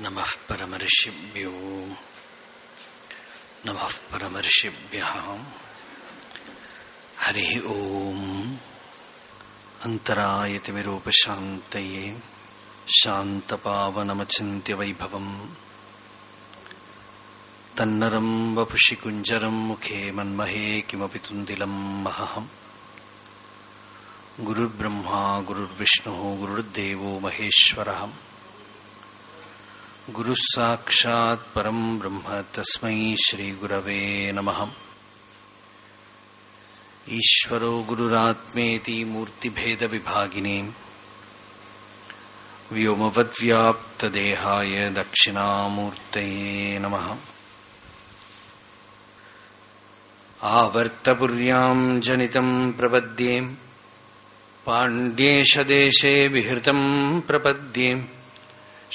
नमः परमर्षिभ्यो। नमः परमर्षिभ्यः। हरिः ओम्। अन्तरायतिमिरूपशान्तये शान्तपावनमचिन्त्यवैभवम्। तन्नरम् वपुषि कुञ्जरम् मुखे मन्महे किमपि तुन्दिलम् महहम्। गुरुर्ब्रह्मा, गुरुर्विष्णुः, गुरुर्देवो महेश्वरः। गुरुः साक्षात् परम् ब्रह्म तस्मै श्रीगुरवे नमः। ईश्वरो गुरुरात्मेति मूर्तिभेदविभागिने व्योमवद्व्याप्तदेहाय दक्षिणामूर्तये नमः। आवर्तपुर्याम् जनितम् प्रपद्ये पाण्ड्येशदेशे विहृतम् प्रपद्ये।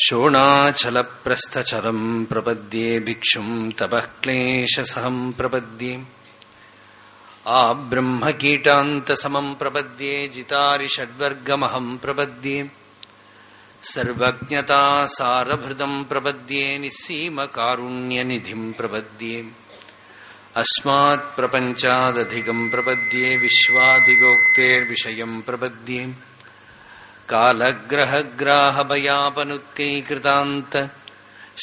शोणाचलप्रस्थचलम् प्रपद्ये भिक्षुम् तपः क्लेशसहम् प्रपद्ये आब्रह्मकीटान्तसमम् प्रपद्ये जितारिषड्वर्गमहम् प्रपद्ये सर्वज्ञतासारभृतम् प्रपद्ये निस्सीमकारुण्यनिधिम् प्रपद्ये अस्मात्प्रपञ्चादधिकम् प्रपद्ये विश्वादिगोक्तेर्विषयम् प्रपद्ये कालग्रहग्राहभयापनुत्कैकृतान्त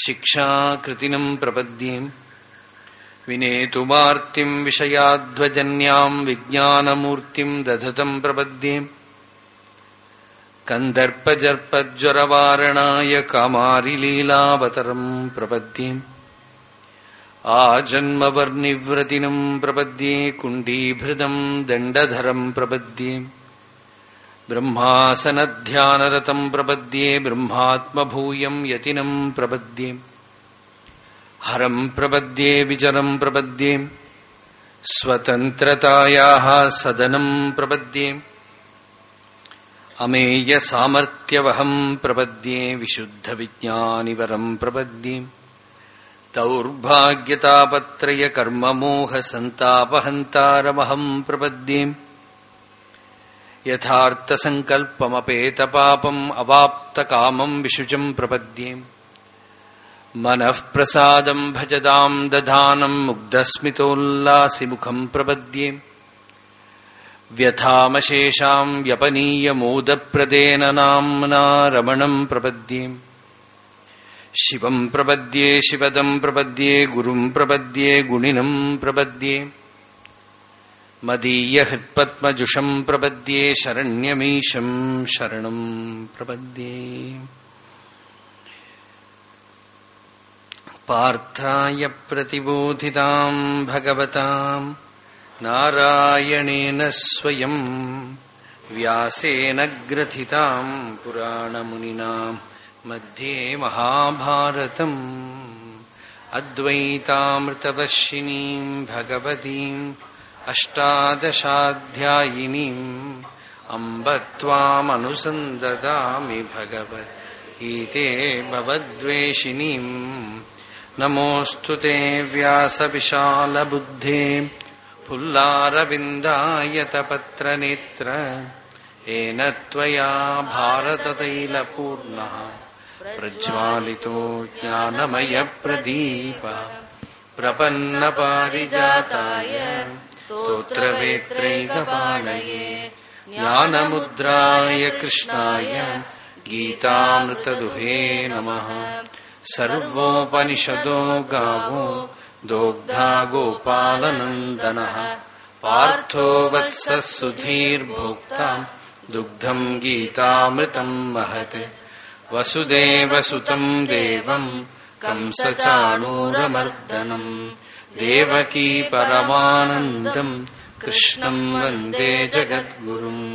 शिक्षाकृतिनम् प्रपद्ये विनेतुमार्तिम् विषयाध्वजन्याम् विज्ञानमूर्तिम् दधतम् प्रपद्ये कन्दर्पजर्पज्वरवारणाय कामारिलीलावतरम् प्रपद्ये आजन्मवर्निव्रतिनम् प्रपद्ये कुण्डीभृतम् दण्डधरम् प्रपद्ये ബ്രഹ്മാസനധ്യാനരതം പ്രപദ്യേ ബ്രഹ്മാത്മഭൂയം യതിനം പ്രപദ്യേ. ഹരം പ്രപദ്യേ വിചരം പ്രപദ്യേ. സ്വതന്ത്രതായാ സദനം പ്രപദ്യേ. അമേയസാമർത്യവഹം പ്രപദ്യേ വിശുദ്ധവിജ്ഞാനിവരം പ്രപദ്യേ. ദൗർഭാഗ്യതാപത്രയ കർമ്മമോഹസന്താപഹന്താരമഹം പ്രപദ്യേ. യഥാർത്ഥസങ്കൽപ്പമപേതപാപം അവാപ്തകാമം വിശുചം പ്രപദ്യേ. മനഃപ്രസാദം ഭജതാം ദധാനം മുഗ്ധസ്മിതോല്ലാസിമുഖം പ്രപദ്യേ. വ്യഥാമശേഷാം വ്യപനീയമോദപ്രദേന നാംനാ രമണം പ്രപദ്യേ. ശിവം പ്രപദ്യേ ശിവദം പ്രപദ്യേ ഗുരും പ്രപദ്യേ ഗുണിനം പ്രപദ്യേ. मदीयहृत्पद्मजुषम् प्रपद्ये शरण्यमीशम् शरणम् प्रपद्ये पार्थाय प्रतिबोधिताम् भगवताम् नारायणेन स्वयम् व्यासेन ग्रथिताम् पुराणमुनिनाम् मध्ये महाभारतम् अद्वैतामृतवर्षिणीम् भगवतीम् अष्टादशाध्यायिनीम् अम्ब त्वामनुसन्ददामि भगवद्गीते भवद्वेषिणीम् नमोऽस्तु ते व्यासविशालबुद्धे पुल्लारविन्दायतपत्रनेत्र येन त्वया भारततैलपूर्णः प्रज्वालितो ज्ञानमयप्रदीप प्रपन्नपारिजाताय स्तोत्रवेत्रैकपाणये ज्ञानमुद्राय कृष्णाय, गीतामृतदुहे नमः। सर्वोपनिषदो गावो, दोग्धा गोपालनन्दनः। पार्थो वत्सः सुधीर्भोक्ता दुग्धम् गीतामृतम् महत् वसुदेवसुतम् देवम् कंसचाणूरमर्दनम्। देवकी परमानन्दम् कृष्णम् वन्दे जगद्गुरुम्।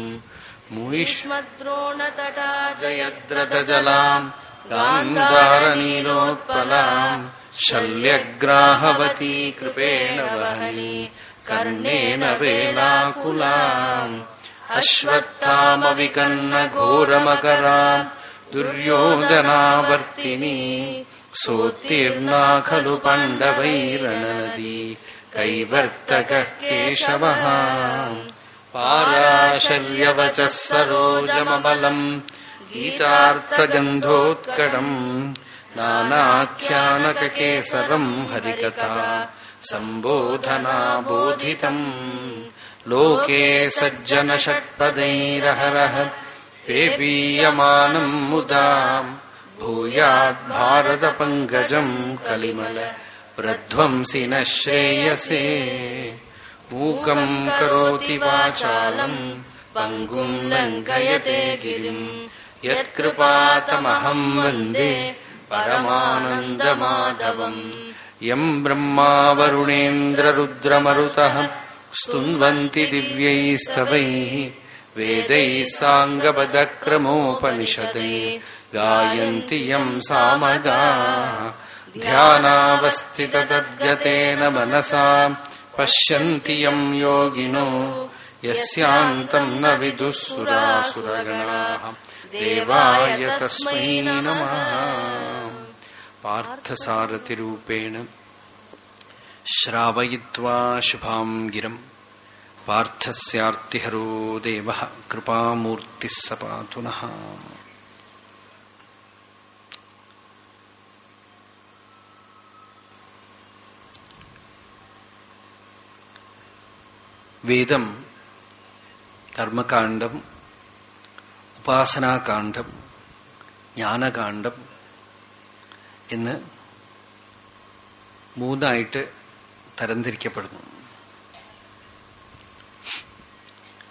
मुष्मद्रोणतटा जयद्रथजलाम् गान्धारनीलोत्पलाम् शल्यग्राहवती कृपेण वहनी कर्णेन वेलाकुलाम्। अश्वत्थामविकन्नघोरमकराम् दुर्योधनावर्तिनी सोत्तीर्णा खलु पाण्डवैरणनदी कैवर्तकः केशवः। पाराशर्यवचः सरोजमबलम् गीतार्थगन्धोत्कडम् नानाख्यानककेसरम् हरिकथा सम्बोधनाबोधितम्। लोके सज्जनषट्पदैरहरः पेपीयमानम् मुदा भूयाद्भारतपङ्कजम् कलिमल प्रध्वंसि न श्रेयसे। मूकम् करोति वाचालम् पङ्गुम् लङ्घयते गिरिम्। यत्कृपातमहम् वन्दे परमानन्दमाधवम्। यम् ब्रह्मा वरुणेन्द्ररुद्रमरुतः स्तुन्वन्ति दिव्यैस्तवैः वेदैः साङ्गपदक्रमोपनिषदै गायन्ति यम् सामगा ध्यानावस्थिततद्गतेन मनसा पश्यन्ति यम् योगिनो यस्यान्तम् न विदुः सुरासुरगणाः देवाय तस्मै नमः पार्थसारथिरूपेण श्रावयित्वा शुभाम् गिरम् पार्थस्यार्तिहरो देवः कृपामूर्तिः स पातु नः വേദം കർമ്മകാന്ഡം ഉപാസനാകാന്ഡം ജ്ഞാനകാന്ഡം എന്ന് മൂന്നായിട്ട് തരംതിരിക്കപ്പെടുന്നു.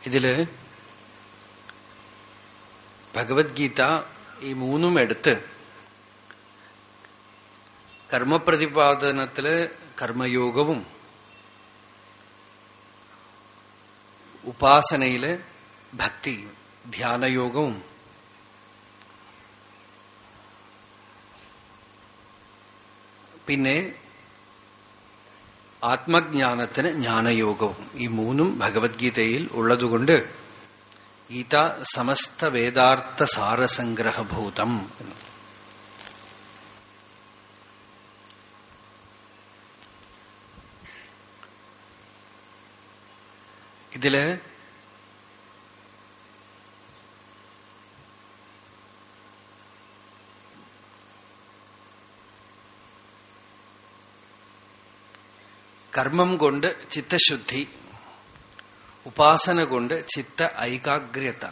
ഇതിൽ ഭഗവത്ഗീത ഈ മൂന്നും എടുത്ത് കർമ്മപ്രതിപാദനത്തിൽ കർമ്മയോഗവും ഉപാസനയിൽ ഭക്തി ധ്യാനയോഗവും. പിന്നെ ആത്മജ്ഞാനത്തിന് ജ്ഞാനയോഗവും. ഈ മൂന്നും ഭഗവത്ഗീതയിൽ ഉള്ളതുകൊണ്ട് ഗീത സമസ്ത വേദാർത്ഥ സാരസംഗ്രഹഭൂതം ഇതിൽ കർമ്മം കൊണ്ട് ചിത്തശുദ്ധി ഉപാസന കൊണ്ട് ചിത്ത ഐകാഗ്രത.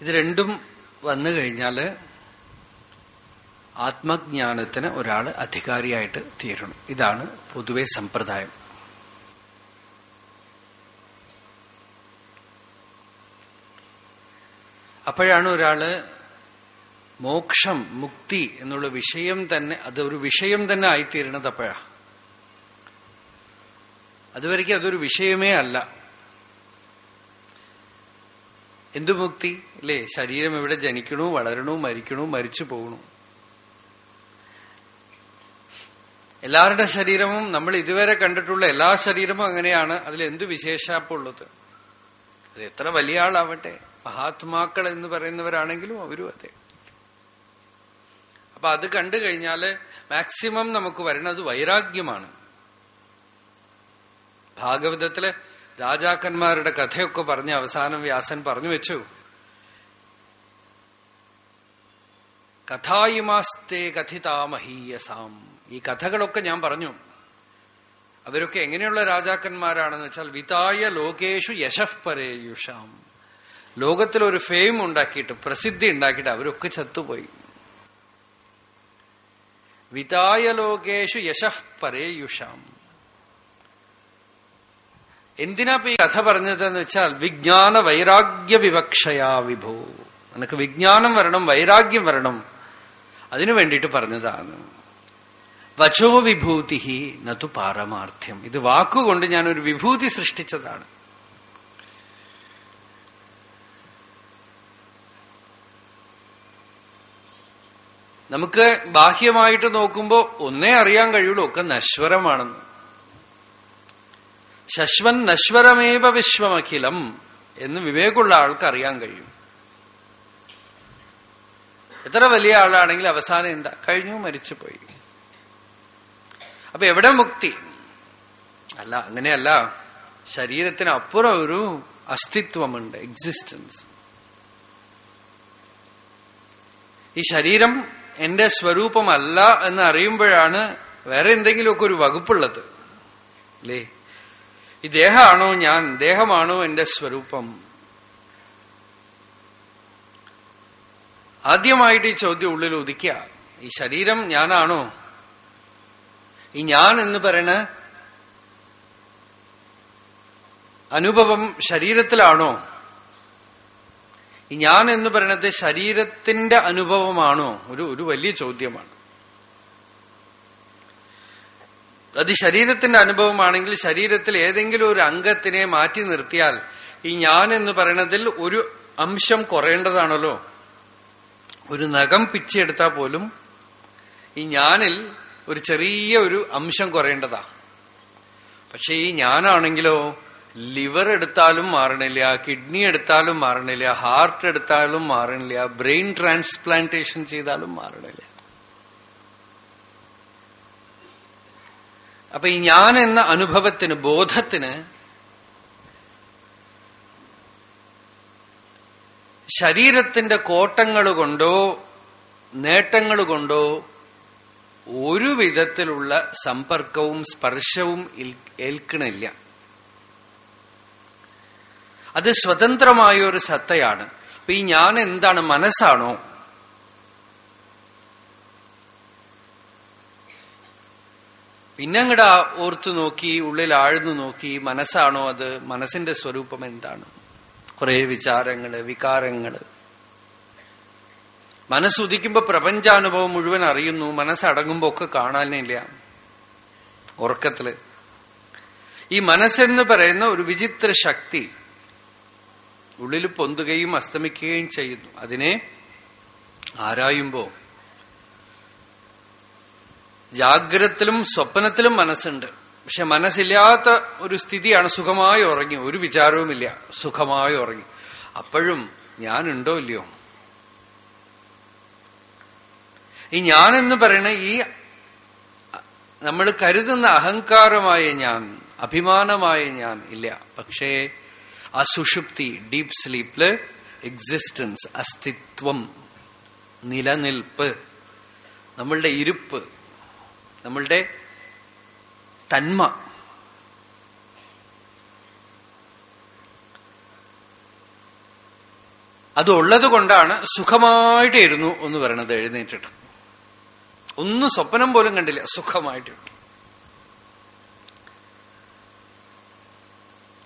ഇത് രണ്ടും വന്നു കഴിഞ്ഞാൽ ആത്മജ്ഞാനത്തിന് ഒരാൾ അധികാരിയായിട്ട് തീരണം. ഇതാണ് പൊതുവെ സമ്പ്രദായം. അപ്പോഴാണ് ഒരാൾ മോക്ഷം മുക്തി എന്നുള്ള വിഷയം തന്നെ അതൊരു വിഷയം തന്നെ ആയിത്തീരണത് അപ്പോഴാ. അതുവരയ്ക്ക് അതൊരു വിഷയമേ അല്ല. എന്തു മുക്തി? അല്ലേ? ശരീരം എവിടെ ജനിക്കണു വളരണു മരിക്കണു മരിച്ചു പോകണു എല്ലാവരുടെ ശരീരവും നമ്മൾ ഇതുവരെ കണ്ടിട്ടുള്ള എല്ലാ ശരീരവും അങ്ങനെയാണ്. അതിൽ എന്ത് വിശേഷാപ്പുള്ളത് അത് എത്ര വലിയ ആളാവട്ടെ. മഹാത്മാക്കൾ എന്ന് പറയുന്നവരാണെങ്കിലും അവരും അതെ. അപ്പൊ അത് കണ്ടു കഴിഞ്ഞാൽ മാക്സിമം നമുക്ക് വരുന്നത് വൈരാഗ്യമാണ്. ഭാഗവതത്തിൽ രാജാക്കന്മാരുടെ കഥയൊക്കെ പറഞ്ഞ് അവസാനം വ്യാസൻ പറഞ്ഞു വെച്ചു. കഥായുമാസ്തേ കഥിതാമഹീയസാം. ഈ കഥകളൊക്കെ ഞാൻ പറഞ്ഞു. അവരൊക്കെ എങ്ങനെയുള്ള രാജാക്കന്മാരാണെന്ന് വെച്ചാൽ വിതായ ലോകേഷു യശഃപരേയുഷാം. ലോകത്തിൽ ഒരു ഫെയിം ഉണ്ടാക്കിയിട്ട് പ്രസിദ്ധി ഉണ്ടാക്കിയിട്ട് അവരൊക്കെ ചത്തുപോയി. വിതായ ലോകേഷു യശഃപരേയുഷാം എന്തിനാ ഈ കഥ പറഞ്ഞതെന്ന് വെച്ചാൽ വിജ്ഞാന വൈരാഗ്യ വിവക്ഷയാ വിഭോ. നിനക്ക് വിജ്ഞാനം വരണം വൈരാഗ്യം വരണം. അതിനു വേണ്ടിയിട്ട് പറഞ്ഞതാണ്. വചോ വിഭൂതി നതു പാരമാർത്ഥ്യം. ഇത് വാക്കുകൊണ്ട് ഒരു വിഭൂതി സൃഷ്ടിച്ചതാണ്. നമുക്ക് ബാഹ്യമായിട്ട് നോക്കുമ്പോൾ ഒന്നേ അറിയാൻ കഴിയുള്ളൂ ഒക്കെ നശ്വരമാണെന്ന്. ശശ്വൻ നശ്വരമേവ വിശ്വമഖിലം എന്ന് വിവേകമുള്ള ആൾക്ക് അറിയാൻ കഴിയും. എത്ര വലിയ ആളാണെങ്കിൽ അവസാനം എന്താ? കഴിഞ്ഞു മരിച്ചു പോയി അപ്പൊ എവിടെ മുക്തി? അല്ല അങ്ങനെയല്ല. ശരീരത്തിന് അപ്പുറം ഒരു അസ്തിത്വമുണ്ട് എക്സിസ്റ്റൻസ് ഈ ശരീരം എന്റെ സ്വരൂപമല്ല എന്ന് അറിയുമ്പോഴാണ് വേറെ എന്തെങ്കിലുമൊക്കെ ഒരു വകുപ്പുള്ളത്. അല്ലേ? ഈ ദേഹമാണോ ഞാൻ? ദേഹമാണോ എന്റെ സ്വരൂപം? ആദ്യമായിട്ട് ഈ ചോദ്യം ഉള്ളിൽ ഉദിക്കുക ഈ ശരീരം ഞാനാണോ? ഈ ഞാൻ എന്ന് പറയണ അനുഭവം ശരീരത്തിലാണോ? ഈ ഞാൻ എന്ന് പറയുന്നത് ശരീരത്തിന്റെ അനുഭവമാണോ? ഒരു ഒരു വലിയ ചോദ്യമാണ്. അത് ശരീരത്തിന്റെ അനുഭവമാണെങ്കിൽ ശരീരത്തിൽ ഏതെങ്കിലും ഒരു അംഗത്തിനെ മാറ്റി നിർത്തിയാൽ ഈ ഞാൻ എന്ന് പറയണതിൽ ഒരു അംശം കുറയേണ്ടതാണല്ലോ. ഒരു നഖം പിച്ചെടുത്താൽ പോലും ഈ ഞാനിൽ ഒരു ചെറിയ ഒരു അംശം കുറയേണ്ടതാ. പക്ഷെ ഈ ഞാനാണെങ്കിലോ ലിവർ എടുത്താലും മാറണില്ല കിഡ്നി എടുത്താലും മാറണില്ല ഹാർട്ട് എടുത്താലും മാറണില്ല ബ്രെയിൻ ട്രാൻസ്പ്ലാന്റേഷൻ ചെയ്താലും മാറണില്ല. അപ്പൊ ഈ ഞാൻ എന്ന അനുഭവത്തിന് ബോധത്തിന് ശരീരത്തിന്റെ കോട്ടങ്ങൾ കൊണ്ടോ നേട്ടങ്ങൾ കൊണ്ടോ ഒരു വിധത്തിലുള്ള സമ്പർക്കവും സ്പർശവും ഏൽക്കണില്ല. അത് സ്വതന്ത്രമായ ഒരു സത്തയാണ്. അപ്പൊ ഈ ഞാൻ എന്താണ് മനസ്സാണോ? പിന്നെ അങ്ങടെ ഓർത്തു നോക്കി ഉള്ളിൽ ആഴ്ന്നു നോക്കി മനസ്സാണോ അത്? മനസ്സിന്റെ സ്വരൂപം എന്താണ്? കുറെ വിചാരങ്ങൾ വികാരങ്ങൾ. മനസ്സുദിക്കുമ്പോ പ്രപഞ്ചാനുഭവം മുഴുവൻ അറിയുന്നു മനസ്സടങ്ങുമ്പോ ഒക്കെ കാണാനില്ല. ഉറക്കത്തിൽ. ഈ മനസ്സെന്ന് പറയുന്ന ഒരു വിചിത്ര ശക്തി ഉള്ളിൽ പൊന്തുകയും അസ്തമിക്കുകയും ചെയ്യുന്നു. അതിനെ ആരായുമ്പോ? ജാഗ്രത്തിലും സ്വപ്നത്തിലും മനസ്സുണ്ട്. പക്ഷെ മനസ്സില്ലാത്ത ഒരു സ്ഥിതിയാണ് സുഖമായി ഉറങ്ങി. ഒരു വിചാരവുമില്ല. സുഖമായി ഉറങ്ങി. അപ്പോഴും ഞാനുണ്ടോ ഇല്ലയോ? ഈ ഞാൻ എന്ന് പറയുന്ന ഈ നമ്മൾ കരുതുന്ന അഹങ്കാരമായ ഞാൻ അഭിമാനമായ ഞാൻ ഇല്ല. പക്ഷേ ആ സുഷുപ്തി ഡീപ് സ്ലീപ്പിൽ എക്സിസ്റ്റൻസ് അസ്തിത്വം നിലനിൽപ്പ് നമ്മളുടെ ഇരുപ്പ് നമ്മളുടെ തന്മ. അത് അതുള്ളത് കൊണ്ടാണ് സുഖമായിട്ടിരുന്നു എന്ന് പറയണത് എഴുന്നേറ്റിട്ട്. ഒന്നും സ്വപ്നം പോലും കണ്ടില്ല സുഖമായിട്ടിരുന്നു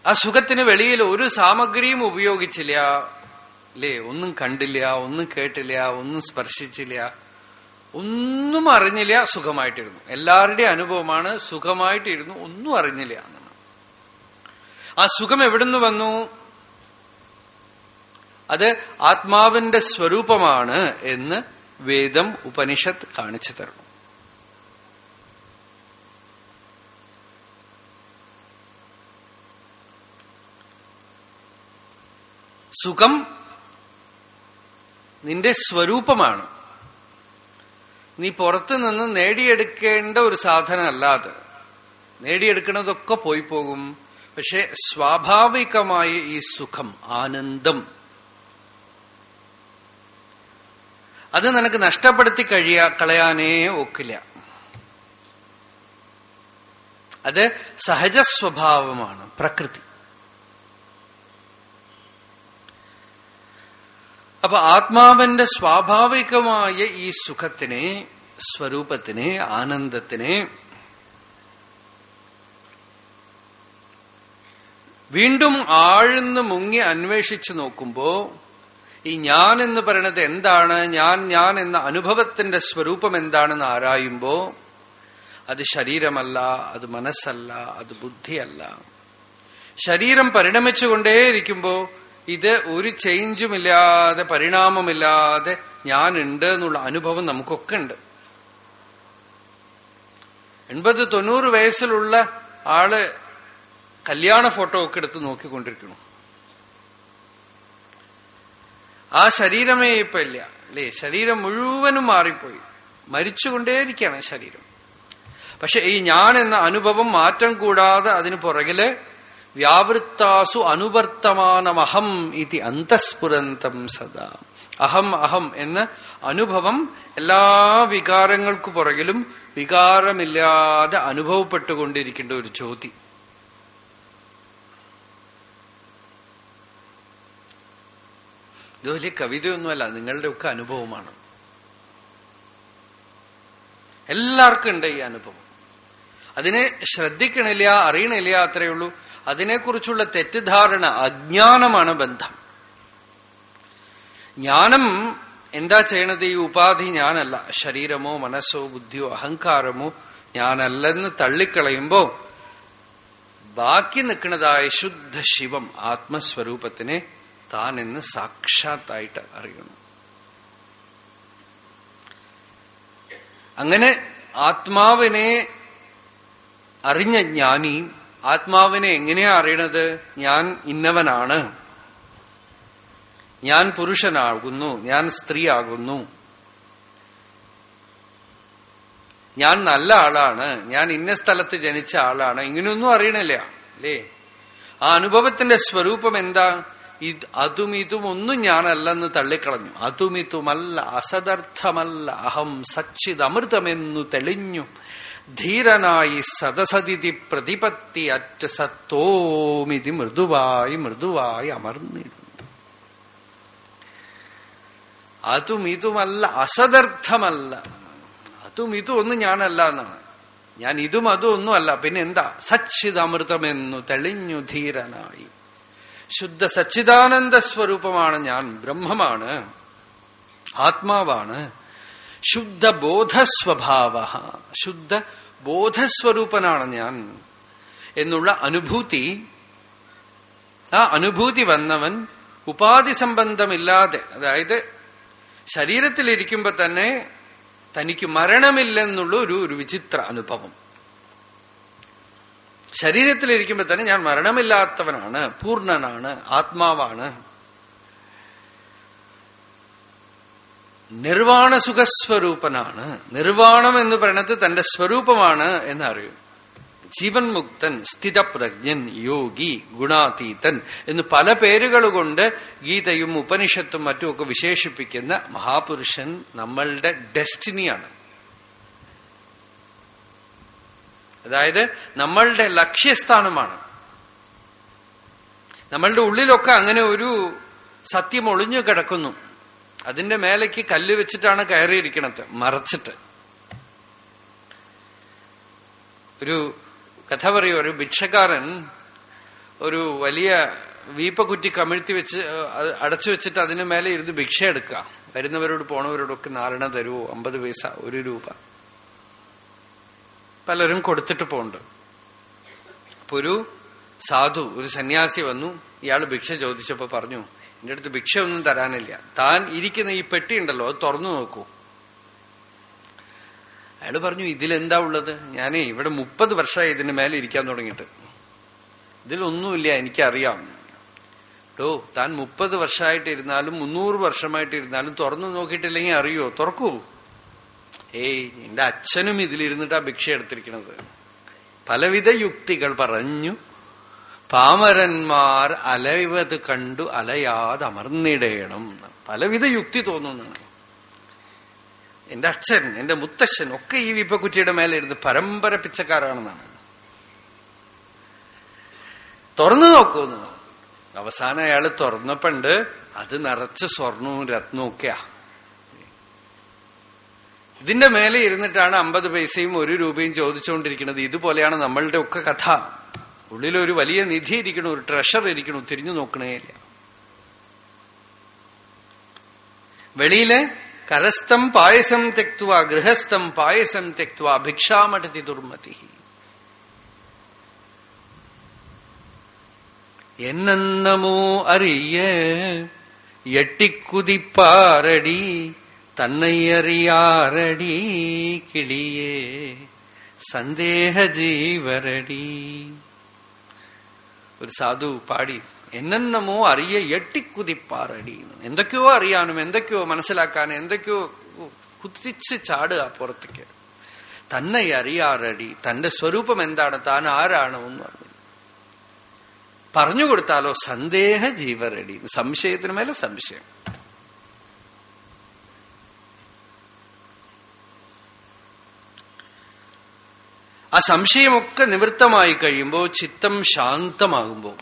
ആ സുഖത്തിന് വെളിയിൽ ഒരു സാമഗ്രിയും ഉപയോഗിച്ചില്ല. അല്ലേ ഒന്നും കണ്ടില്ല ഒന്നും കേട്ടില്ല ഒന്നും സ്പർശിച്ചില്ല. ഒന്നും അറിഞ്ഞില്ല സുഖമായിട്ടിരുന്നു. എല്ലാവരുടെയും അനുഭവമാണ് സുഖമായിട്ടിരുന്നു ഒന്നും അറിഞ്ഞില്ല എന്നാണ്. ആ സുഖം എവിടുന്ന് വന്നു? അത് ആത്മാവിന്റെ സ്വരൂപമാണ് എന്ന് വേദം ഉപനിഷത്ത് കാണിച്ചു തരണം സുഖം നിന്റെ സ്വരൂപമാണ്. നീ പുറത്തു നിന്ന് നേടിയെടുക്കേണ്ട ഒരു സാധനമല്ലാതെ നേടിയെടുക്കുന്നതൊക്കെ പോയി പോകും. പക്ഷെ സ്വാഭാവികമായ ഈ സുഖം ആനന്ദം. അത് നിനക്ക് നഷ്ടപ്പെടുത്തി കഴിയാ കളയാനേ ഒക്കില്ല. അത് സഹജ സ്വഭാവമാണ് പ്രകൃതി. അപ്പൊ ആത്മാവിന്റെ സ്വാഭാവികമായ ഈ സുഖത്തിനെ സ്വരൂപത്തിനെ ആനന്ദത്തിനെ വീണ്ടും ആഴ്ന്ന് മുങ്ങി അന്വേഷിച്ചു നോക്കുമ്പോ ഈ ഞാൻ എന്ന് പറയണത് എന്താണ്? ഞാൻ ഞാൻ എന്ന അനുഭവത്തിന്റെ സ്വരൂപം എന്താണെന്ന് ആരായുമ്പോ അത് ശരീരമല്ല അത് മനസ്സല്ല അത് ബുദ്ധിയല്ല. ശരീരം പരിണമിച്ചുകൊണ്ടേയിരിക്കുമ്പോ ഇത് ഒരു ചേഞ്ചുമില്ലാതെ പരിണാമമില്ലാതെ ഞാനുണ്ട് എന്നുള്ള അനുഭവം നമുക്കൊക്കെ ഉണ്ട്. എൺപത് തൊണ്ണൂറ് വയസ്സിലുള്ള ആൾ കല്യാണ ഫോട്ടോ ഒക്കെ എടുത്ത് നോക്കിക്കൊണ്ടിരിക്കുന്നു. ആ ശരീരമേ ഇപ്പൊ ഇല്ല. അല്ലേ? ശരീരം മുഴുവനും മാറിപ്പോയി. മരിച്ചുകൊണ്ടേയിരിക്കുകയാണ് ശരീരം. പക്ഷെ ഈ ഞാൻ എന്ന അനുഭവം മാറ്റം കൂടാതെ അതിന് പുറകിൽ വ്യാവൃത്താസു അനുവർത്തമാനമഹം ഇതി അന്തസ്ഫുരന്തം സദാ. അഹം അഹം എന്ന അനുഭവം എല്ലാ വികാരങ്ങൾക്കു പുറകിലും വികാരമില്ലാതെ അനുഭവപ്പെട്ടുകൊണ്ടിരിക്കേണ്ട ഒരു ജ്യോതി. ഇത് വലിയ കവിതയൊന്നുമല്ല നിങ്ങളുടെ ഒക്കെ അനുഭവമാണ്. എല്ലാവർക്കും ഉണ്ട് ഈ അനുഭവം. അതിനെ ശ്രദ്ധിക്കണില്ല അറിയണില്ല അത്രയേ ഉള്ളൂ. അതിനെക്കുറിച്ചുള്ള തെറ്റിദ്ധാരണ അജ്ഞാനമാണ് ബന്ധം. ജ്ഞാനം എന്താ ചെയ്യണത്? ഈ ഉപാധി ഞാനല്ല. ശരീരമോ മനസ്സോ ബുദ്ധിയോ അഹങ്കാരമോ ഞാനല്ലെന്ന് തള്ളിക്കളയുമ്പോ ബാക്കി നിൽക്കുന്നതായ ശുദ്ധ ശിവം ആത്മസ്വരൂപത്തിനെ താൻ എന്ന് സാക്ഷാത്തായിട്ട് അറിയണം. അങ്ങനെ ആത്മാവിനെ അറിഞ്ഞ ജ്ഞാനി ആത്മാവിനെ എങ്ങനെയാ അറിയണത്? ഞാൻ ഇന്നവനാണ്. ഞാൻ പുരുഷനാകുന്നു. ഞാൻ സ്ത്രീ ആകുന്നു ഞാൻ നല്ല ആളാണ്. ഞാൻ ഇന്ന സ്ഥലത്ത് ജനിച്ച ആളാണ്. ഇങ്ങനെയൊന്നും അറിയണില്ല അല്ലേ? ആ അനുഭവത്തിന്റെ സ്വരൂപം എന്താ? അതും ഇതും ഒന്നും ഞാനല്ലെന്ന് തള്ളിക്കളഞ്ഞു. അതും ഇതുമല്ല അസദർത്ഥമല്ല അഹം സച്ചിത് അമൃതമെന്നു തെളിഞ്ഞു. ധീരനായി സദസതിഥി പ്രതിപത്തി അറ്റ സത്തോമിതി മൃദുവായി മൃദുവായി അമർന്നിടുന്നു അതും ഇതുമല്ല അസദർത്ഥമല്ല. അതും ഇതും ഒന്നും ഞാനല്ല എന്നാണ്. ഞാൻ ഇതും അതും ഒന്നുമല്ല പിന്നെ എന്താ? സച്ചിതമൃതമെന്നു തെളിഞ്ഞു ധീരനായി. ശുദ്ധ സച്ചിദാനന്ദ സ്വരൂപമാണ് ഞാൻ. ബ്രഹ്മമാണ്. ആത്മാവാണ്. ശുദ്ധ ബോധസ്വഭാവ ശുദ്ധ ബോധസ്വരൂപനാണ് ഞാൻ എന്നുള്ള അനുഭൂതി. ആ അനുഭൂതി വന്നവൻ ഉപാധി സംബന്ധമില്ലാതെ അതായത് ശരീരത്തിലിരിക്കുമ്പോ തന്നെ തനിക്ക് മരണമില്ലെന്നുള്ള ഒരു ഒരു വിചിത്ര അനുഭവം. ശരീരത്തിലിരിക്കുമ്പോ തന്നെ ഞാൻ മരണമില്ലാത്തവനാണ് പൂർണനാണ് ആത്മാവാണ്. നിർവാണ സുഖസ്വരൂപനാണ്. നിർവാണം എന്ന് പറയുന്നത് തന്റെ സ്വരൂപമാണ് എന്ന് അറിയും. ജീവൻ മുക്തൻ സ്ഥിതപ്രജ്ഞൻ യോഗി ഗുണാതീതൻ എന്ന് പല പേരുകൾ കൊണ്ട് ഗീതയും ഉപനിഷത്തും മറ്റുമൊക്കെ വിശേഷിപ്പിക്കുന്ന മഹാപുരുഷൻ നമ്മളുടെ ഡെസ്റ്റിനിയാണ്. അതായത് നമ്മളുടെ ലക്ഷ്യസ്ഥാനമാണ്. നമ്മളുടെ ഉള്ളിലൊക്കെ അങ്ങനെ ഒരു സത്യം ഒളിഞ്ഞു കിടക്കുന്നു. അതിന്റെ മേലേക്ക് കല്ല് വെച്ചിട്ടാണ് കയറിയിരിക്കണത്. മറച്ചിട്ട്. ഒരു കഥ പറയൂ. ഒരു ഭിക്ഷക്കാരൻ ഒരു വലിയ വീപ്പകുറ്റി കമിഴ്ത്തി വെച്ച് അടച്ചു വെച്ചിട്ട് അതിന് മേലെ ഇരുന്ന് ഭിക്ഷ എടുക്കുക വരുന്നവരോട് പോണവരോടൊക്കെ നാലെണ്ണ തരുവോ? അമ്പത് പൈസ ഒരു രൂപ. പലരും കൊടുത്തിട്ട് പോണ്ട്. അപ്പൊ ഒരു സാധു ഒരു സന്യാസി വന്നു. ഇയാൾ ഭിക്ഷ ചോദിച്ചപ്പോ പറഞ്ഞു എന്റെ അടുത്ത് ഭിക്ഷ ഒന്നും തരാനില്ല. താൻ ഇരിക്കുന്ന ഈ പെട്ടി ഉണ്ടല്ലോ അത് തുറന്നു നോക്കൂ. അയാൾ പറഞ്ഞു ഇതിലെന്താ ഉള്ളത്? ഞാനേ ഇവിടെ മുപ്പത് വർഷമായി ഇതിന് മേലെ ഇരിക്കാൻ തുടങ്ങിയിട്ട്. ഇതിലൊന്നുമില്ല എനിക്കറിയാം. ഡോ താൻ മുപ്പത് വർഷമായിട്ട് ഇരുന്നാലും മുന്നൂറ് വർഷമായിട്ട് ഇരുന്നാലും തുറന്നു നോക്കിയിട്ടില്ലെങ്കിൽ അറിയോ? തുറക്കൂ. ഏയ് എന്റെ അച്ഛനും ഇതിലിരുന്നിട്ടാ ഭിക്ഷ എടുത്തിരിക്കണത് പലവിധ യുക്തികൾ പറഞ്ഞു പാമരന്മാർ അലവത് കണ്ടു അലയാതെ അമർന്നിടേണം പലവിധ യുക്തി തോന്നുന്നതാണ് എന്റെ അച്ഛൻ എന്റെ മുത്തശ്ശൻ ഒക്കെ ഈ വിപ്പക്കുറ്റിയുടെ മേലെ ഇരുന്ന് പരമ്പര പിച്ചക്കാരാണെന്നാണ്. തുറന്നു നോക്കൂന്ന് അവസാനം അയാൾ തുറന്നപ്പണ്ട് അത് നിറച്ച് സ്വർണവും രത്നവും ഒക്കെയാ. ഇതിന്റെ മേലെ ഇരുന്നിട്ടാണ് അമ്പത് പൈസയും ഒരു രൂപയും ചോദിച്ചുകൊണ്ടിരിക്കുന്നത്. ഇതുപോലെയാണ് നമ്മളുടെ ഒക്കെ കഥ. ഉള്ളിലൊരു വലിയ നിധി ഇരിക്കണം ഒരു ട്രഷർ ഇരിക്കണം തിരിഞ്ഞു നോക്കണേ ഇല്ല. വെളിയിലെ കരസ്ഥം പായസം തെക്വ ഗൃഹസ്ഥം പായസം തെക്വ ഭിക്ഷാമഠതി ദുർമതി. എന്നമോ അറിയ എട്ടിക്കുതിപ്പാരടി തന്നൈ അറിയാറടി കിളിയേ സന്ദേഹ ജീവരടി ഒരു സാധു പാടി എന്നെന്നമോ അറിയ എട്ടിക്കുതിപ്പാറടി എന്തൊക്കെയോ അറിയാനും എന്തൊക്കെയോ മനസ്സിലാക്കാനും എന്തൊക്കെയോ കുതിച്ച് ചാടുക പുറത്തേക്ക്. തന്നെ അറിയാറടി തന്റെ സ്വരൂപം എന്താണ് താൻ ആരാണോ എന്ന് പറഞ്ഞു. പറഞ്ഞു കൊടുത്താലോ സന്ദേഹ ജീവരടി സംശയത്തിന് മേലെ സംശയം. ആ സംശയമൊക്കെ നിവൃത്തമായി കഴിയുമ്പോൾ ചിത്തം ശാന്തമാകുമ്പോൾ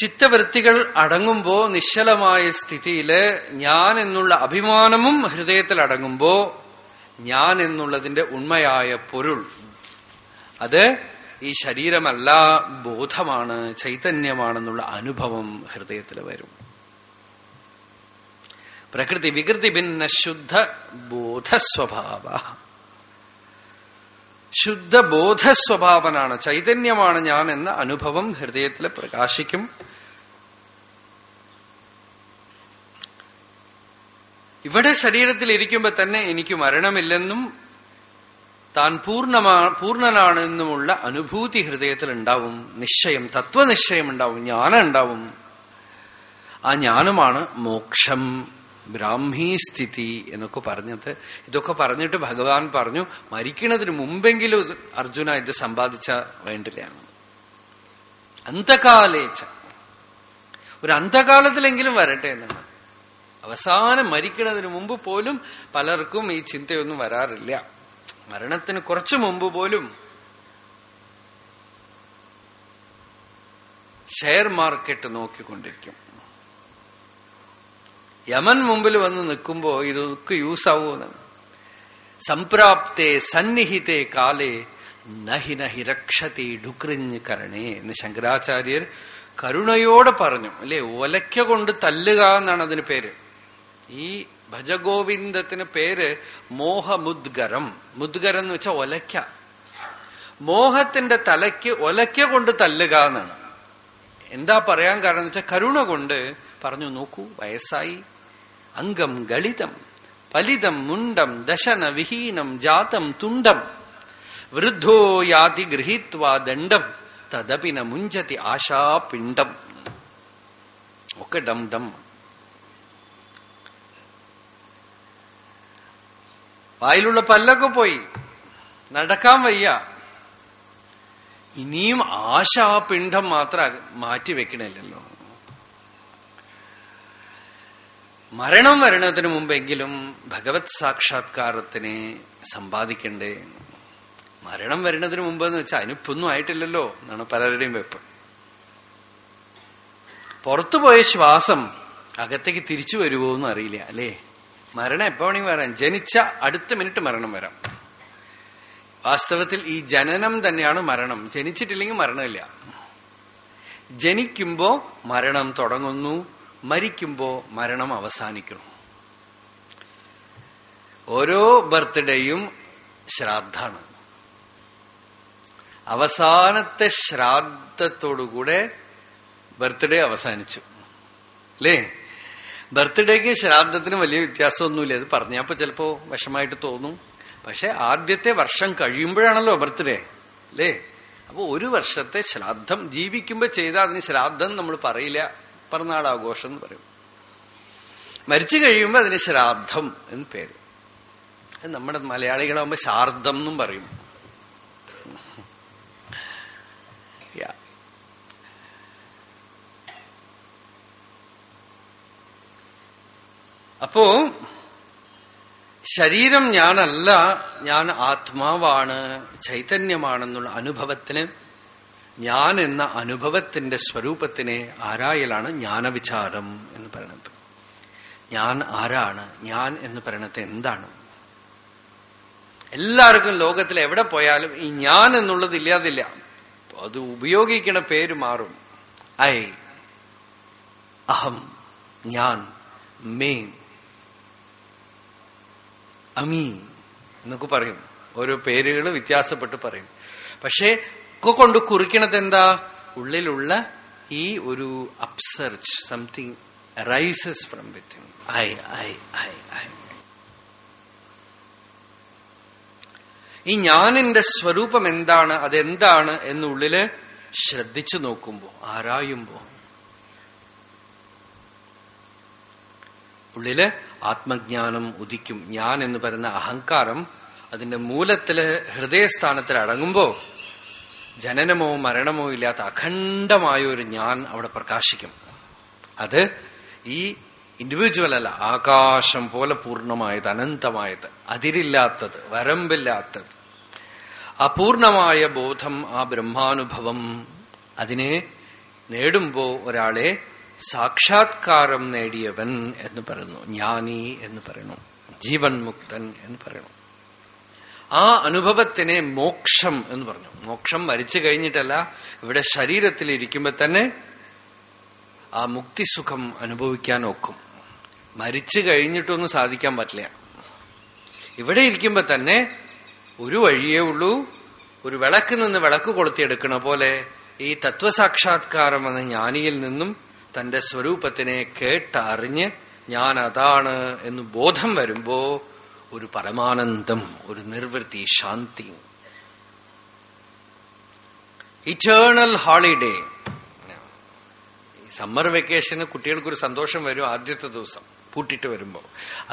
ചിത്തവൃത്തികൾ അടങ്ങുമ്പോൾ നിശ്ചലമായ സ്ഥിതിയിൽ ഞാൻ എന്നുള്ള അഭിമാനമും ഹൃദയത്തിൽ അടങ്ങുമ്പോൾ ഞാൻ എന്നുള്ളതിന്റെ ഉണ്മയായ പൊരുൾ അത് ഈ ശരീരമല്ല ബോധമാണ് ചൈതന്യമാണെന്നുള്ള അനുഭവം ഹൃദയത്തിൽ വരും. പ്രകൃതി വികൃതി ഭിന്ന ശുദ്ധ ബോധസ്വഭാവ. ശുദ്ധ ബോധസ്വഭാവനാണ് ചൈതന്യമാണ് ഞാൻ എന്ന അനുഭവം ഹൃദയത്തിൽ പ്രകാശിക്കും. ഇവിടെ ശരീരത്തിൽ ഇരിക്കുമ്പോ തന്നെ എനിക്ക് മരണമില്ലെന്നും താൻ പൂർണമാ പൂർണനാണെന്നുമുള്ള അനുഭൂതി ഹൃദയത്തിൽ ഉണ്ടാവും. നിശ്ചയം തത്വനിശ്ചയം ഉണ്ടാവും. ജ്ഞാനം ഉണ്ടാവും. ആ ജ്ഞാനമാണ് മോക്ഷം. ബ്രാഹ്മീ സ്ഥിതി എന്നൊക്കെ പറഞ്ഞത് ഇതൊക്കെ പറഞ്ഞിട്ട് ഭഗവാൻ പറഞ്ഞു മരിക്കുന്നതിന് മുമ്പെങ്കിലും ഇത് അർജുന ഇത് സമ്പാദിച്ച വേണ്ടില്ല. അന്തകാലേച്ച ഒരു അന്തകാലത്തിലെങ്കിലും വരട്ടെ എന്നാണ് അവസാനം മരിക്കുന്നതിന് മുമ്പ് പോലും പലർക്കും ഈ ചിന്തയൊന്നും വരാറില്ല. മരണത്തിന് കുറച്ചു മുമ്പ് പോലും ഷെയർ മാർക്കറ്റ് നോക്കിക്കൊണ്ടിരിക്കും. യമൻ മുമ്പിൽ വന്ന് നിൽക്കുമ്പോ ഇതൊക്കെ യൂസ് ആവുമെന്നാണ് സംപ്രാപ്തേ സന്നിഹിതേ കാലേ നഹി നഹി രക്ഷതി ഡുക്രിഞ്ഞ് കരണേ എന്ന് ശങ്കരാചാര്യർ കരുണയോടെ പറഞ്ഞു. അല്ലെ? ഒലയ്ക്ക കൊണ്ട് തല്ലുക എന്നാണ് അതിന് പേര്. ഈ ഭജഗോവിന്ദത്തിന് പേര് മോഹമുദ്ഗരം. മുദ്ഗരം എന്ന് വെച്ചാൽ ഒലയ്ക്ക. മോഹത്തിന്റെ തലയ്ക്ക് ഒലയ്ക്ക കൊണ്ട് തല്ലുക എന്നാണ്. എന്താ പറയാൻ കാരണം എന്ന് വെച്ചാൽ കരുണ കൊണ്ട് പറഞ്ഞു നോക്കൂ വയസ്സായി. അംഗം ഗളിതം ഫലിതം മുണ്ടം ദശന വിഹീനം ജാതം തുണ്ടം. വൃദ്ധോ യാതി ഗൃഹീത്വാ ദണ്ഡം തദപിന മുഞ്ചതി ആശാപിണ്ഡം. ഒക്കെ ഡം ഡം. വായിലുള്ള പല്ലൊക്കെ പോയി. നടക്കാൻ വയ്യ. ഇനിയും ആശാപിണ്ഡം മാത്രം മാറ്റി വെക്കണില്ലല്ലോ മരണം വരണത്തിന് മുമ്പെങ്കിലും ഭഗവത് സാക്ഷാത്കാരത്തിനെ സമ്പാദിക്കണ്ടേ? മരണം വരുന്നതിന് മുമ്പ് എന്ന് വെച്ചാൽ അതിനിപ്പൊന്നും ആയിട്ടില്ലല്ലോ എന്നാണ് പലരുടെയും വെപ്പ്. പുറത്തുപോയ ശ്വാസം അകത്തേക്ക് തിരിച്ചു വരുമോ എന്ന് അറിയില്ല അല്ലേ? മരണം എപ്പോ വേണമെങ്കിൽ വരാം. ജനിച്ച അടുത്ത മിനിറ്റ് മരണം വരാം. വാസ്തവത്തിൽ ഈ ജനനം തന്നെയാണ് മരണം. ജനിച്ചിട്ടില്ലെങ്കിൽ മരണമില്ല. ജനിക്കുമ്പോ മരണം തുടങ്ങുന്നു. മരിക്കുമ്പോ മരണം അവസാനിക്കണം. ഓരോ ബർത്ത്ഡേയും ശ്രാദ്ധാണ് അവസാനത്തെ ശ്രാദ്ധത്തോടുകൂടെ ബർത്ത്ഡേ അവസാനിച്ചു. അല്ലേ? ബർത്ത്ഡേക്ക് ശ്രാദ്ധത്തിന് വലിയ വ്യത്യാസമൊന്നുമില്ല. അത് പറഞ്ഞപ്പോ ചിലപ്പോ വിഷമായിട്ട് തോന്നും. പക്ഷെ ആദ്യത്തെ വർഷം കഴിയുമ്പോഴാണല്ലോ ബർത്ത്ഡേ. അല്ലേ? അപ്പൊ ഒരു വർഷത്തെ ശ്രാദ്ധം ജീവിക്കുമ്പോ ചെയ്താൽ അതിന് ശ്രാദ്ധം നമ്മൾ പറയില്ല. പിറന്നാൾ ആഘോഷം എന്ന് പറയും. മരിച്ചു കഴിയുമ്പോൾ അതിന് ശ്രാദ്ധം എന്ന് പേര്. നമ്മുടെ മലയാളികളാകുമ്പോ ശാർദം എന്നും പറയും. അപ്പോ ശരീരം ഞാനല്ല ഞാൻ ആത്മാവാണ് ചൈതന്യമാണെന്നുള്ള അനുഭവത്തിന് ഞാൻ എന്ന അനുഭവത്തിന്റെ സ്വരൂപത്തിനെ ആരായലാണ് ജ്ഞാനവിചാരം എന്ന് പറയുന്നത്. ഞാൻ ആരാണ്? ഞാൻ എന്ന് പറയുന്നത് എന്താണ്? എല്ലാവർക്കും ലോകത്തിൽ എവിടെ പോയാലും ഈ ഞാൻ എന്നുള്ളത് ഇല്ലാതില്ല. അത് ഉപയോഗിക്കുന്ന പേര് മാറും. ഐ അഹം ഞാൻ മേ അമീ എന്നൊക്കെ പറയും. ഓരോ പേരുകൾ വ്യത്യാസപ്പെട്ട് പറയും. പക്ഷേ ഒക്കെ കൊണ്ട് കുറിക്കണത് എന്താ ഉള്ളിലുള്ള ഈ ഒരു അപ്സർച്ച് something rises from within I I I I. ഈ ഞാനിന്റെ സ്വരൂപം എന്താണ് അതെന്താണ് എന്നുള്ളിൽ ശ്രദ്ധിച്ചു നോക്കുമ്പോ ആരായുമ്പോ ഉള്ളിൽ ആത്മജ്ഞാനം ഉദിക്കും. ഞാൻ എന്ന് പറയുന്ന അഹങ്കാരം അതിന്റെ മൂലത്തിൽ ഹൃദയസ്ഥാനത്തിൽ അടങ്ങുമ്പോ ജനനമോ മരണമോ ഇല്ലാത്ത അഖണ്ഡമായ ഒരു ഞാൻ അവിടെ പ്രകാശിക്കും. അത് ഈ ഇൻഡിവിജ്വൽ അല്ല ആകാശം പോലെ പൂർണമായത് അനന്തമായത് അതിരില്ലാത്തത് വരമ്പില്ലാത്തത്. അപൂർണമായ ബോധം ആ ബ്രഹ്മാനുഭവം അതിനെ നേടുമ്പോ ഒരാളെ സാക്ഷാത്കാരം നേടിയവൻ എന്ന് പറയുന്നു ജ്ഞാനി എന്ന് പറയുന്നു ജീവൻ മുക്തൻ എന്ന് പറയുന്നു. ആ അനുഭവത്തിനെ മോക്ഷം എന്ന് പറഞ്ഞു. മോക്ഷം മരിച്ചു കഴിഞ്ഞിട്ടല്ല ഇവിടെ ശരീരത്തിൽ ഇരിക്കുമ്പോ തന്നെ ആ മുക്തിസുഖം അനുഭവിക്കാൻ ഒക്കും. മരിച്ചു കഴിഞ്ഞിട്ടൊന്നും സാധിക്കാൻ പറ്റില്ല. ഇവിടെ ഇരിക്കുമ്പോ തന്നെ ഒരു വഴിയേ ഉള്ളൂ ഒരു വിളക്ക് നിന്ന് വിളക്ക് കൊളുത്തിയെടുക്കണ പോലെ ഈ തത്വസാക്ഷാത്കാരം എന്ന ജ്ഞാനിയിൽ നിന്നും തന്റെ സ്വരൂപത്തിനെ കേട്ടറിഞ്ഞ് ഞാൻ അതാണ് എന്ന് ബോധം വരുമ്പോ ഒരു പരമാനന്ദം ഒരു നിർവൃത്തി ശാന്തി. ഇറ്റേണൽ ഹോളിഡേ സമ്മർ വെക്കേഷന് കുട്ടികൾക്കൊരു സന്തോഷം വരും ആദ്യത്തെ ദിവസം പൂട്ടിട്ട് വരുമ്പോ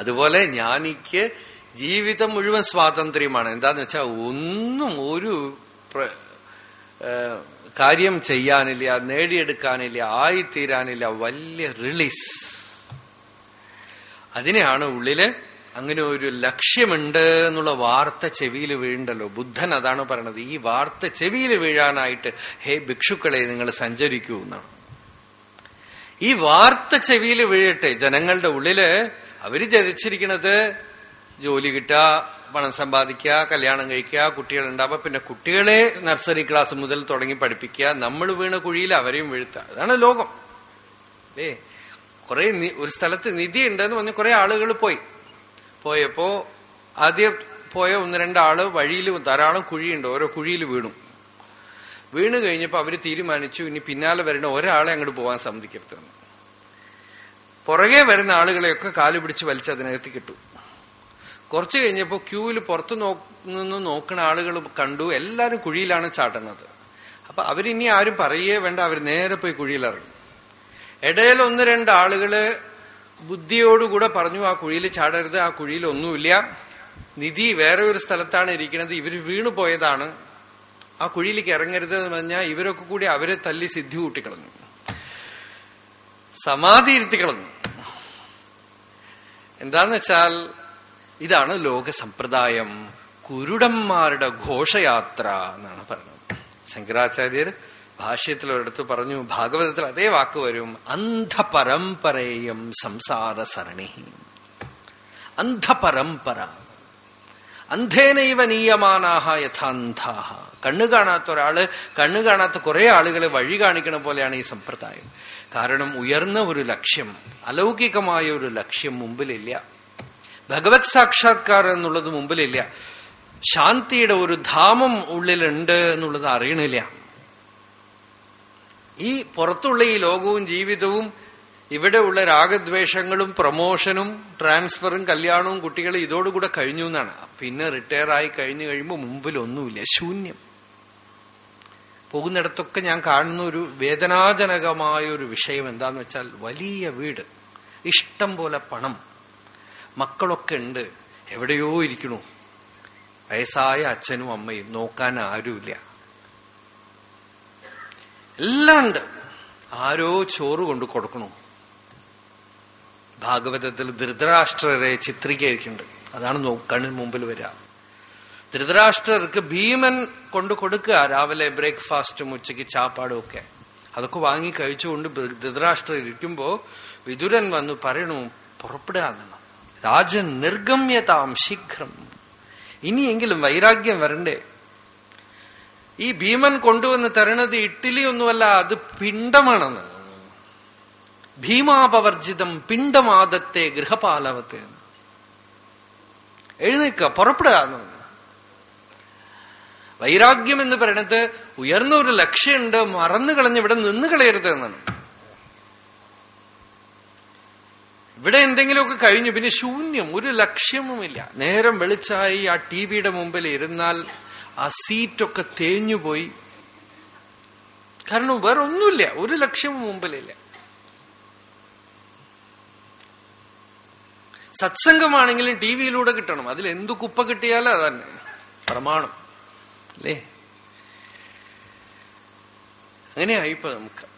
അതുപോലെ ജ്ഞാനിക്ക് ജീവിതം മുഴുവൻ സ്വാതന്ത്ര്യമാണ്. എന്താന്ന് വെച്ചാൽ ഒന്നും ഒരു കാര്യം ചെയ്യാനില്ല നേടിയെടുക്കാനില്ല ആയിത്തീരാനില്ല വലിയ റിലീസ് അതിനെയാണ് ഉള്ളിൽ അങ്ങനെ ഒരു ലക്ഷ്യമുണ്ട് എന്നുള്ള വാർത്ത ചെവിയിൽ വീഴണ്ടല്ലോ. ബുദ്ധൻ അതാണ് പറയണത്. ഈ വാർത്ത ചെവിയിൽ വീഴാനായിട്ട് ഹേ ഭിക്ഷുക്കളെ നിങ്ങൾ സഞ്ചരിക്കൂ എന്നാണ്. ഈ വാർത്ത ചെവിയിൽ വീഴട്ടെ. ജനങ്ങളുടെ ഉള്ളിൽ അവർ ജനിച്ചിരിക്കണത് ജോലി കിട്ടുക പണം സമ്പാദിക്കുക കല്യാണം കഴിക്കുക കുട്ടികൾ ഉണ്ടാവുക പിന്നെ കുട്ടികളെ നഴ്സറി ക്ലാസ് മുതൽ തുടങ്ങി പഠിപ്പിക്കുക നമ്മൾ വീണ കുഴിയിൽ അവരെയും വീഴ്ത്തുക. അതാണ് ലോകം. ഏ കുറെ ഒരു സ്ഥലത്ത് നിധി ഉണ്ടെന്ന് പറഞ്ഞ് കുറെ ആളുകൾ പോയി. പോയപ്പോ ആദ്യം പോയ ഒന്ന് രണ്ടാൾ വഴിയിൽ ധാരാളം കുഴിയുണ്ട്. ഓരോ കുഴിയിൽ വീണു. വീണ് കഴിഞ്ഞപ്പോ അവർ തീരുമാനിച്ചു ഇനി പിന്നാലെ വരുന്ന ഒരാളെ അങ്ങോട്ട് പോകാൻ സമ്മതിക്കരുതെന്ന് പുറകെ വരുന്ന ആളുകളെയൊക്കെ കാൽ പിടിച്ച് വലിച്ച് അതിനകത്ത് കിട്ടു. കുറച്ച് കഴിഞ്ഞപ്പോ ക്യൂവിൽ പുറത്തു നിന്ന് നോക്കുന്ന ആളുകൾ കണ്ടു. എല്ലാരും കുഴിയിലാണ് ചാട്ടുന്നത് അപ്പൊ അവരിനി ആരും പറയേ വേണ്ട. അവർ നേരെ പോയി കുഴിയിലിറങ്ങി. ഇടയിൽ ഒന്ന് രണ്ട് ആളുകൾ ബുദ്ധിയോടുകൂടെ പറഞ്ഞു ആ കുഴിയിൽ ചാടരുത് ആ കുഴിയിൽ ഒന്നുമില്ല. നിധി വേറെ ഒരു സ്ഥലത്താണ് ഇരിക്കുന്നത്. ഇവർ വീണു പോയതാണ്. ആ കുഴിയിലേക്ക് ഇറങ്ങരുത് എന്ന് പറഞ്ഞാൽ ഇവരൊക്കെ കൂടി അവരെ തല്ലി സിദ്ധി കൂട്ടിക്കളഞ്ഞു. സമാധി ഇരുത്തിക്കളഞ്ഞു. എന്താന്ന് വെച്ചാൽ ഇതാണ് ലോക സമ്പ്രദായം. കുരുടന്മാരുടെ ഘോഷയാത്ര എന്നാണ് പറയുന്നത് ശങ്കരാചാര്യർ ഭാഷ്യത്തിൽ ഒരിടത്ത് പറഞ്ഞു ഭാഗവതത്തിൽ അതേ വാക്ക് വരും അന്ധപരമ്പരയും സംസാര സരണി അന്ധപരമ്പര അന്ധേനൈവ നീയമാനാഹ യഥാന്ധാഹ കണ്ണു കാണാത്ത ഒരാൾ കണ്ണു കാണാത്ത കുറെ ആളുകളെ വഴി കാണിക്കണ പോലെയാണ് ഈ സമ്പ്രദായം. കാരണം ഉയർന്ന ഒരു ലക്ഷ്യം അലൗകികമായ ഒരു ലക്ഷ്യം മുമ്പിലില്ല. ഭഗവത് സാക്ഷാത്കാരം എന്നുള്ളത് മുമ്പിലില്ല. ശാന്തിയുടെ ഒരു ധാമം ഉള്ളിലുണ്ട് എന്നുള്ളത് അറിയണില്ല. ഈ പുറത്തുള്ള ഈ ലോകവും ജീവിതവും ഇവിടെ ഇവിടെയുള്ള രാഗദ്വേഷങ്ങളും പ്രമോഷനും ട്രാൻസ്ഫറും കല്യാണവും കുട്ടികളും ഇതോടുകൂടെ കഴിഞ്ഞു എന്നാണ്. പിന്നെ റിട്ടയർ ആയി കഴിഞ്ഞു കഴിയുമ്പോൾ മുമ്പിൽ ഒന്നുമില്ല ശൂന്യം. പോകുന്നിടത്തൊക്കെ ഞാൻ കാണുന്ന ഒരു വേദനാജനകമായ ഒരു വിഷയം എന്താന്ന് വെച്ചാൽ വലിയ വീട്. ഇഷ്ടം പോലെ പണം. മക്കളൊക്കെ ഉണ്ട്. എവിടെയോ ഇരിക്കണു. വയസ്സായ അച്ഛനും അമ്മയും നോക്കാൻ ആരുമില്ല. എല്ലാം ഉണ്ട് ആരോ ചോറ് കൊണ്ട് കൊടുക്കണു. ഭാഗവതത്തിൽ ധൃതരാഷ്ട്രരെ ചിത്രീകരിക്കുന്നുണ്ട്. അതാണ് കണ്ണിന് മുമ്പിൽ വരിക ധൃതരാഷ്ട്രർക്ക് ഭീമൻ കൊണ്ട് കൊടുക്കുക രാവിലെ ബ്രേക്ക്ഫാസ്റ്റും ഉച്ചയ്ക്ക് ചാപ്പാടും ഒക്കെ. അതൊക്കെ വാങ്ങി കഴിച്ചുകൊണ്ട് ധൃതരാഷ്ട്രർ ഇരിക്കുമ്പോ വിതുരൻ വന്നു പറയണു പുറപ്പെടുക എന്നാണ് രാജൻ നിർഗമ്യതാം ശീഘ്രം. ഇനിയെങ്കിലും വൈരാഗ്യം വരണ്ടേ? ഈ ഭീമൻ കൊണ്ടുവന്ന് തരണത് ഇഡ്ഡലി ഒന്നുമല്ല അത് പിണ്ടമാണെന്ന് ഭീമാപവർജിതം പിണ്ടമാദത്തെ ഗൃഹപാലവത്തെ. എഴുന്നേക്ക പുറപ്പെടുക വൈരാഗ്യം എന്ന് പറയണത് ഉയർന്ന ഒരു ലക്ഷ്യമുണ്ട് മറന്നു കളഞ്ഞ് ഇവിടെ നിന്ന് കളയരുത് എന്നാണ്. ഇവിടെ എന്തെങ്കിലുമൊക്കെ കഴിഞ്ഞു പിന്നെ ശൂന്യം ഒരു ലക്ഷ്യവുമില്ല. നേരം വെളിച്ചായി ആ ടി വിയുടെ മുമ്പിൽ ഇരുന്നാൽ ആ സീറ്റൊക്കെ തേഞ്ഞുപോയി. കാരണം വേറെ ഒന്നുമില്ല ഒരു ലക്ഷ്യവും മുമ്പിലില്ല. സത്സംഗമാണെങ്കിലും ടി വിയിലൂടെ കിട്ടണം. അതിൽ എന്ത് കുപ്പ കിട്ടിയാലും അതന്നെ. പ്രമാണം. അല്ലേ? അങ്ങനെയായിപ്പോ നമുക്ക്